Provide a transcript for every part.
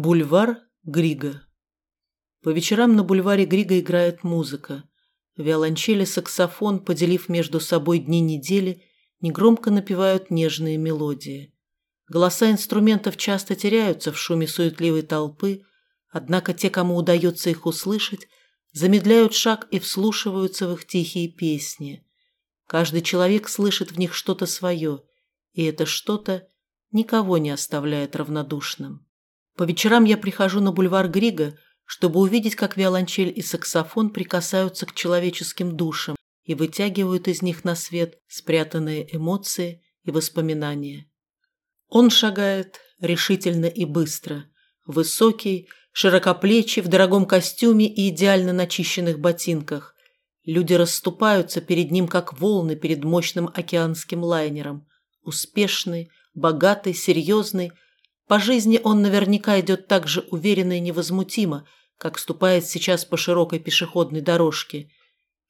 Бульвар Грига По вечерам на бульваре Грига играет музыка. Виолончели саксофон, поделив между собой дни недели, негромко напевают нежные мелодии. Голоса инструментов часто теряются в шуме суетливой толпы, однако те, кому удается их услышать, замедляют шаг и вслушиваются в их тихие песни. Каждый человек слышит в них что-то свое, и это что-то никого не оставляет равнодушным. По вечерам я прихожу на бульвар Грига, чтобы увидеть, как виолончель и саксофон прикасаются к человеческим душам и вытягивают из них на свет спрятанные эмоции и воспоминания. Он шагает решительно и быстро, высокий, широкоплечий, в дорогом костюме и идеально начищенных ботинках. Люди расступаются перед ним, как волны перед мощным океанским лайнером. Успешный, богатый, серьезный – по жизни он наверняка идет так же уверенно и невозмутимо, как ступает сейчас по широкой пешеходной дорожке.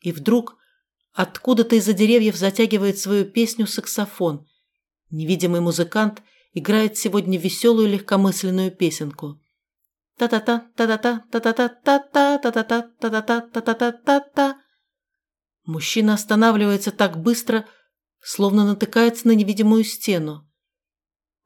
И вдруг откуда-то из-за деревьев затягивает свою песню саксофон. Невидимый музыкант играет сегодня веселую легкомысленную песенку. Та-та-та, та-та-та, та-та-та, та-та, та-та-та, та-та-та, та-та-та, та-та. Мужчина останавливается так быстро, словно натыкается на невидимую стену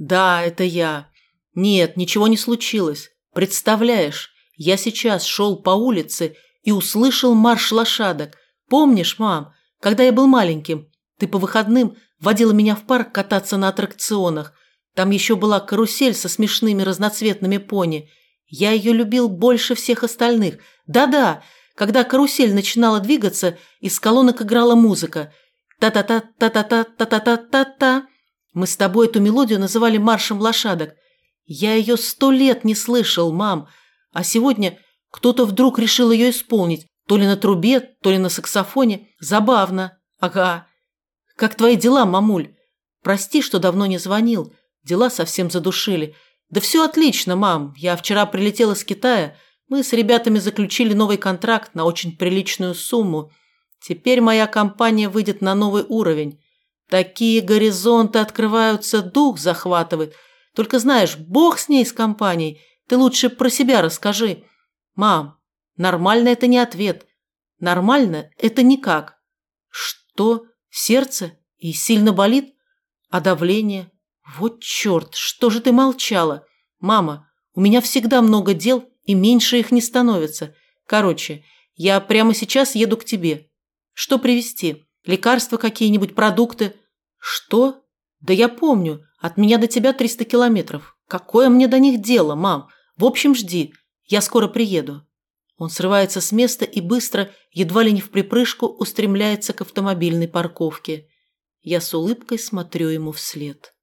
«Да, это я. Нет, ничего не случилось. Представляешь, я сейчас шел по улице и услышал марш лошадок. Помнишь, мам, когда я был маленьким, ты по выходным водила меня в парк кататься на аттракционах. Там еще была карусель со смешными разноцветными пони. Я ее любил больше всех остальных. Да-да, когда карусель начинала двигаться, из колонок играла музыка. Та-та-та-та-та-та-та-та-та-та. Мы с тобой эту мелодию называли маршем лошадок. Я ее сто лет не слышал, мам. А сегодня кто-то вдруг решил ее исполнить. То ли на трубе, то ли на саксофоне. Забавно. Ага. Как твои дела, мамуль? Прости, что давно не звонил. Дела совсем задушили. Да все отлично, мам. Я вчера прилетела из Китая. Мы с ребятами заключили новый контракт на очень приличную сумму. Теперь моя компания выйдет на новый уровень. Такие горизонты открываются, дух захватывает. Только знаешь, бог с ней, с компанией. Ты лучше про себя расскажи. Мам, нормально это не ответ. Нормально это никак. Что? Сердце? И сильно болит? А давление? Вот черт, что же ты молчала? Мама, у меня всегда много дел, и меньше их не становится. Короче, я прямо сейчас еду к тебе. Что привезти? Лекарства какие-нибудь, продукты? Что? Да я помню. От меня до тебя 300 километров. Какое мне до них дело, мам? В общем, жди. Я скоро приеду. Он срывается с места и быстро, едва ли не в припрыжку, устремляется к автомобильной парковке. Я с улыбкой смотрю ему вслед.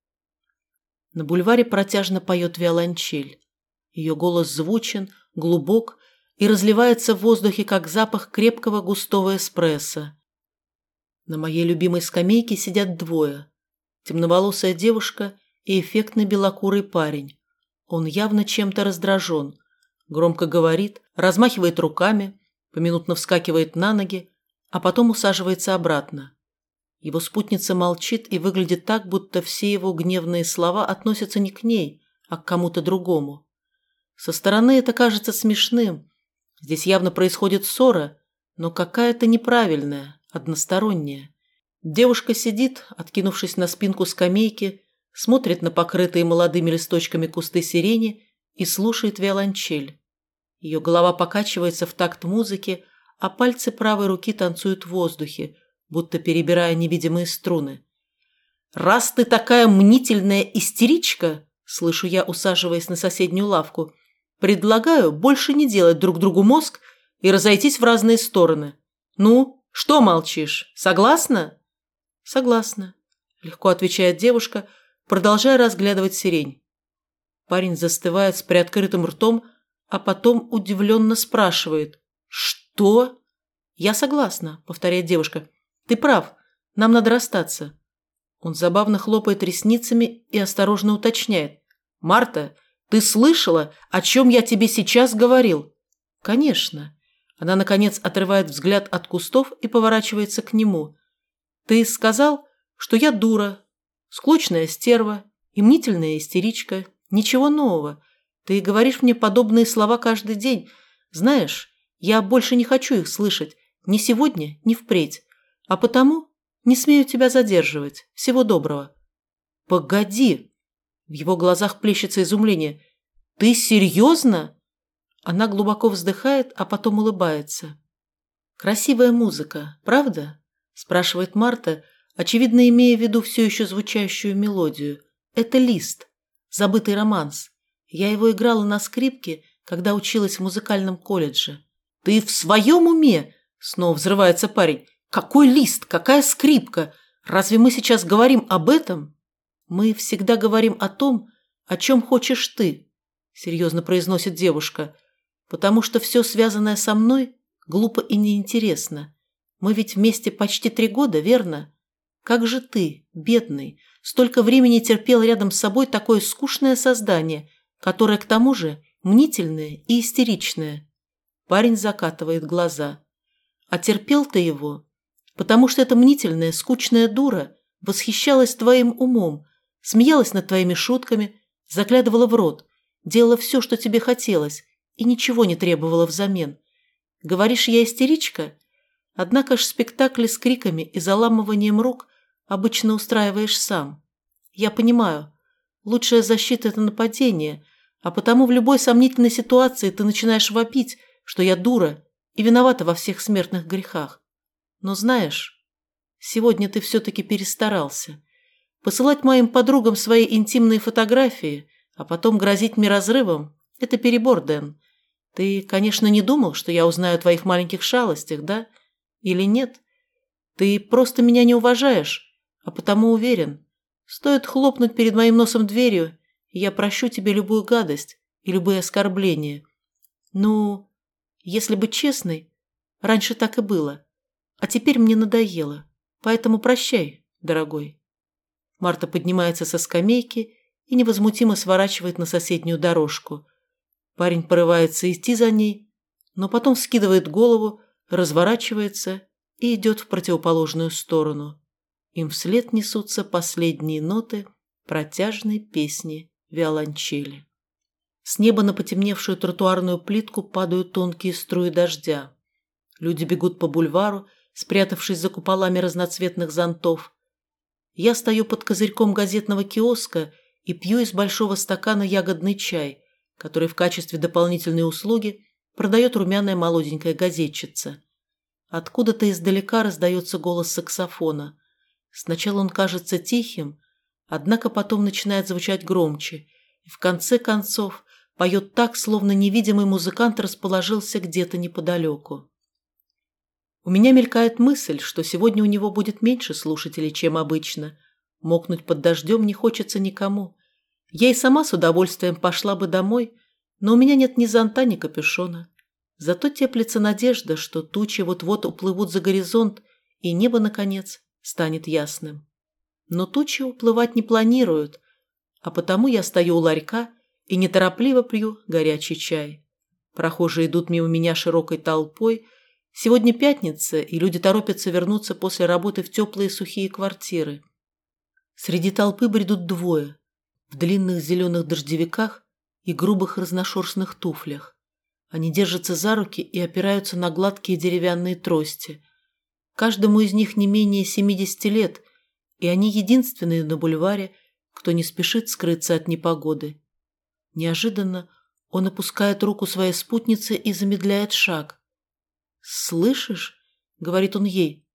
На бульваре протяжно поет виолончель. Ее голос звучен, глубок и разливается в воздухе, как запах крепкого густого эспрессо. На моей любимой скамейке сидят двое. Темноволосая девушка и эффектный белокурый парень. Он явно чем-то раздражен. Громко говорит, размахивает руками, поминутно вскакивает на ноги, а потом усаживается обратно. Его спутница молчит и выглядит так, будто все его гневные слова относятся не к ней, а к кому-то другому. Со стороны это кажется смешным. Здесь явно происходит ссора, но какая-то неправильная, односторонняя. Девушка сидит, откинувшись на спинку скамейки, смотрит на покрытые молодыми листочками кусты сирени и слушает виолончель. Ее голова покачивается в такт музыки, а пальцы правой руки танцуют в воздухе, будто перебирая невидимые струны. «Раз ты такая мнительная истеричка», – слышу я, усаживаясь на соседнюю лавку, – «предлагаю больше не делать друг другу мозг и разойтись в разные стороны. Ну, что молчишь? Согласна?» «Согласна», – легко отвечает девушка, продолжая разглядывать сирень. Парень застывает с приоткрытым ртом, а потом удивленно спрашивает. «Что?» «Я согласна», — повторяет девушка. «Ты прав. Нам надо расстаться». Он забавно хлопает ресницами и осторожно уточняет. «Марта, ты слышала, о чем я тебе сейчас говорил?» «Конечно». Она, наконец, отрывает взгляд от кустов и поворачивается к нему. «Ты сказал, что я дура, склочная стерва и мнительная истеричка. Ничего нового. Ты говоришь мне подобные слова каждый день. Знаешь, я больше не хочу их слышать. Ни сегодня, ни впредь. А потому не смею тебя задерживать. Всего доброго». «Погоди!» В его глазах плещется изумление. «Ты серьезно?» Она глубоко вздыхает, а потом улыбается. «Красивая музыка, правда?» спрашивает Марта, очевидно имея в виду все еще звучащую мелодию. «Это лист, забытый романс. Я его играла на скрипке, когда училась в музыкальном колледже». «Ты в своем уме?» Снова взрывается парень. «Какой лист? Какая скрипка? Разве мы сейчас говорим об этом?» «Мы всегда говорим о том, о чем хочешь ты», – серьезно произносит девушка, «потому что все связанное со мной глупо и неинтересно. Мы ведь вместе почти три года, верно? Как же ты, бедный, столько времени терпел рядом с собой такое скучное создание, которое к тому же мнительное и истеричное?» Парень закатывает глаза. «А терпел ты его, потому что эта мнительная, скучная дура восхищалась твоим умом, смеялась над твоими шутками, заглядывала в рот, делала все, что тебе хотелось, и ничего не требовала взамен. Говоришь, я истеричка? Однако ж спектакли с криками и заламыванием рук обычно устраиваешь сам. Я понимаю, лучшая защита – это нападение, а потому в любой сомнительной ситуации ты начинаешь вопить, что я дура и виновата во всех смертных грехах. Но знаешь, сегодня ты все-таки перестарался. Посылать моим подругам свои интимные фотографии, а потом грозить мне разрывом – это перебор, Дэн. Ты, конечно, не думал, что я узнаю о твоих маленьких шалостях, да? Или нет? Ты просто меня не уважаешь, а потому уверен. Стоит хлопнуть перед моим носом дверью, и я прощу тебе любую гадость и любые оскорбления. Ну, если быть честной, раньше так и было. А теперь мне надоело. Поэтому прощай, дорогой. Марта поднимается со скамейки и невозмутимо сворачивает на соседнюю дорожку. Парень порывается идти за ней, но потом скидывает голову, разворачивается и идет в противоположную сторону. Им вслед несутся последние ноты протяжной песни виолончели. С неба на потемневшую тротуарную плитку падают тонкие струи дождя. Люди бегут по бульвару, спрятавшись за куполами разноцветных зонтов. Я стою под козырьком газетного киоска и пью из большого стакана ягодный чай, который в качестве дополнительной услуги продает румяная молоденькая газетчица. Откуда-то издалека раздается голос саксофона. Сначала он кажется тихим, однако потом начинает звучать громче, и в конце концов поет так, словно невидимый музыкант расположился где-то неподалеку. У меня мелькает мысль, что сегодня у него будет меньше слушателей, чем обычно. Мокнуть под дождем не хочется никому. Я и сама с удовольствием пошла бы домой, но у меня нет ни зонта, ни капюшона. Зато теплится надежда, что тучи вот-вот уплывут за горизонт, и небо, наконец, станет ясным. Но тучи уплывать не планируют, а потому я стою у ларька и неторопливо пью горячий чай. Прохожие идут мимо меня широкой толпой – Сегодня пятница, и люди торопятся вернуться после работы в теплые сухие квартиры. Среди толпы бредут двое в длинных зеленых дождевиках и грубых разношерстных туфлях. Они держатся за руки и опираются на гладкие деревянные трости. Каждому из них не менее 70 лет, и они единственные на бульваре, кто не спешит скрыться от непогоды. Неожиданно он опускает руку своей спутницы и замедляет шаг. «Слышишь?» — говорит он ей.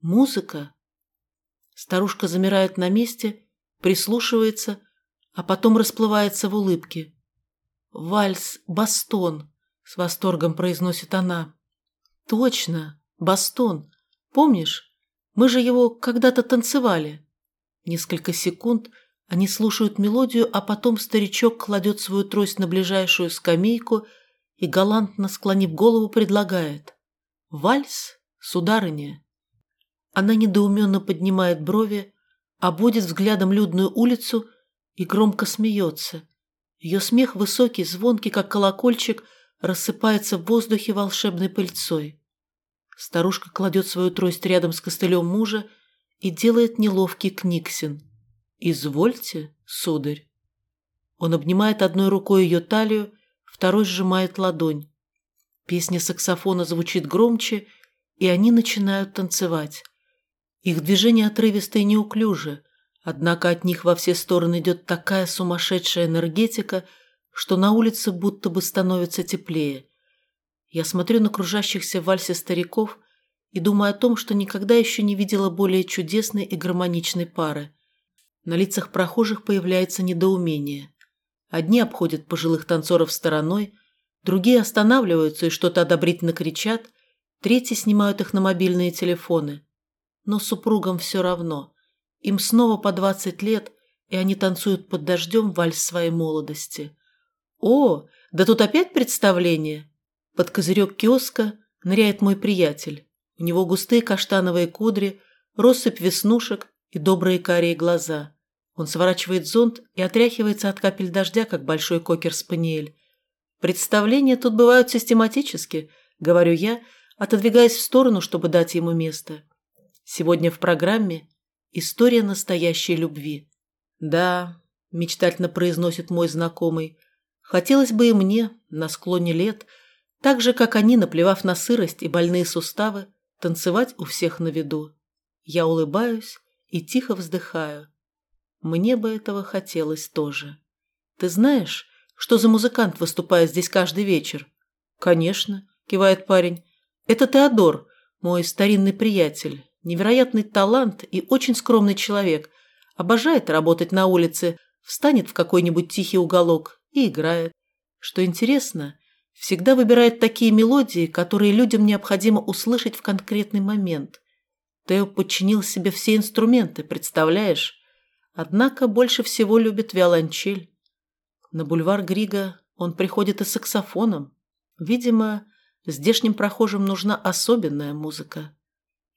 «Музыка». Старушка замирает на месте, прислушивается, а потом расплывается в улыбке. «Вальс Бастон», — с восторгом произносит она. «Точно, Бастон. Помнишь? Мы же его когда-то танцевали». Несколько секунд Они слушают мелодию, а потом старичок кладет свою трость на ближайшую скамейку и, галантно склонив голову, предлагает «Вальс, сударыня». Она недоуменно поднимает брови, обводит взглядом людную улицу и громко смеется. Ее смех высокий, звонкий, как колокольчик, рассыпается в воздухе волшебной пыльцой. Старушка кладет свою трость рядом с костылем мужа и делает неловкий книксин. «Извольте, сударь». Он обнимает одной рукой ее талию, второй сжимает ладонь. Песня саксофона звучит громче, и они начинают танцевать. Их движения отрывисто и неуклюже, однако от них во все стороны идет такая сумасшедшая энергетика, что на улице будто бы становится теплее. Я смотрю на кружащихся в вальсе стариков и думаю о том, что никогда еще не видела более чудесной и гармоничной пары. На лицах прохожих появляется недоумение. Одни обходят пожилых танцоров стороной, другие останавливаются и что-то одобрительно кричат, третьи снимают их на мобильные телефоны – но супругам все равно. Им снова по двадцать лет, и они танцуют под дождем вальс своей молодости. «О, да тут опять представление!» Под козырек киоска ныряет мой приятель. У него густые каштановые кудри, россыпь веснушек и добрые карие глаза. Он сворачивает зонт и отряхивается от капель дождя, как большой кокер-спаниель. «Представления тут бывают систематически», — говорю я, отодвигаясь в сторону, чтобы дать ему место. Сегодня в программе «История настоящей любви». «Да», – мечтательно произносит мой знакомый, – «хотелось бы и мне, на склоне лет, так же, как они, наплевав на сырость и больные суставы, танцевать у всех на виду. Я улыбаюсь и тихо вздыхаю. Мне бы этого хотелось тоже. Ты знаешь, что за музыкант выступает здесь каждый вечер? Конечно, кивает парень. Это Теодор, мой старинный приятель, Невероятный талант и очень скромный человек. Обожает работать на улице, встанет в какой-нибудь тихий уголок и играет. Что интересно, всегда выбирает такие мелодии, которые людям необходимо услышать в конкретный момент. Тео подчинил себе все инструменты, представляешь? Однако больше всего любит виолончель. На бульвар Грига он приходит и с саксофоном. Видимо, здешним прохожим нужна особенная музыка.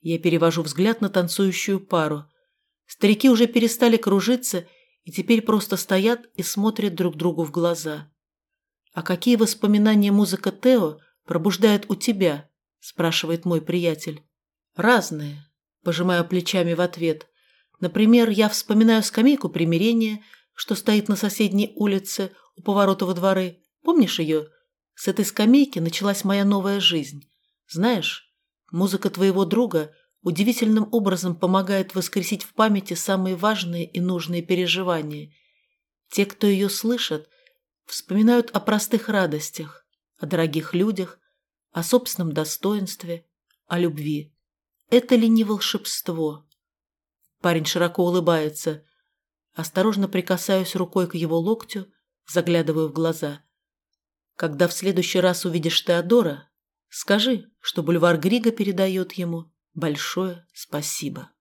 Я перевожу взгляд на танцующую пару. Старики уже перестали кружиться и теперь просто стоят и смотрят друг другу в глаза. «А какие воспоминания музыка Тео пробуждает у тебя?» – спрашивает мой приятель. «Разные», – пожимаю плечами в ответ. «Например, я вспоминаю скамейку примирения, что стоит на соседней улице у поворота во дворы. Помнишь ее? С этой скамейки началась моя новая жизнь. Знаешь, Музыка твоего друга удивительным образом помогает воскресить в памяти самые важные и нужные переживания. Те, кто ее слышат, вспоминают о простых радостях, о дорогих людях, о собственном достоинстве, о любви. Это ли не волшебство? Парень широко улыбается. Осторожно прикасаюсь рукой к его локтю, заглядываю в глаза. Когда в следующий раз увидишь Теодора, Скажи, что бульвар Грига передает ему большое спасибо.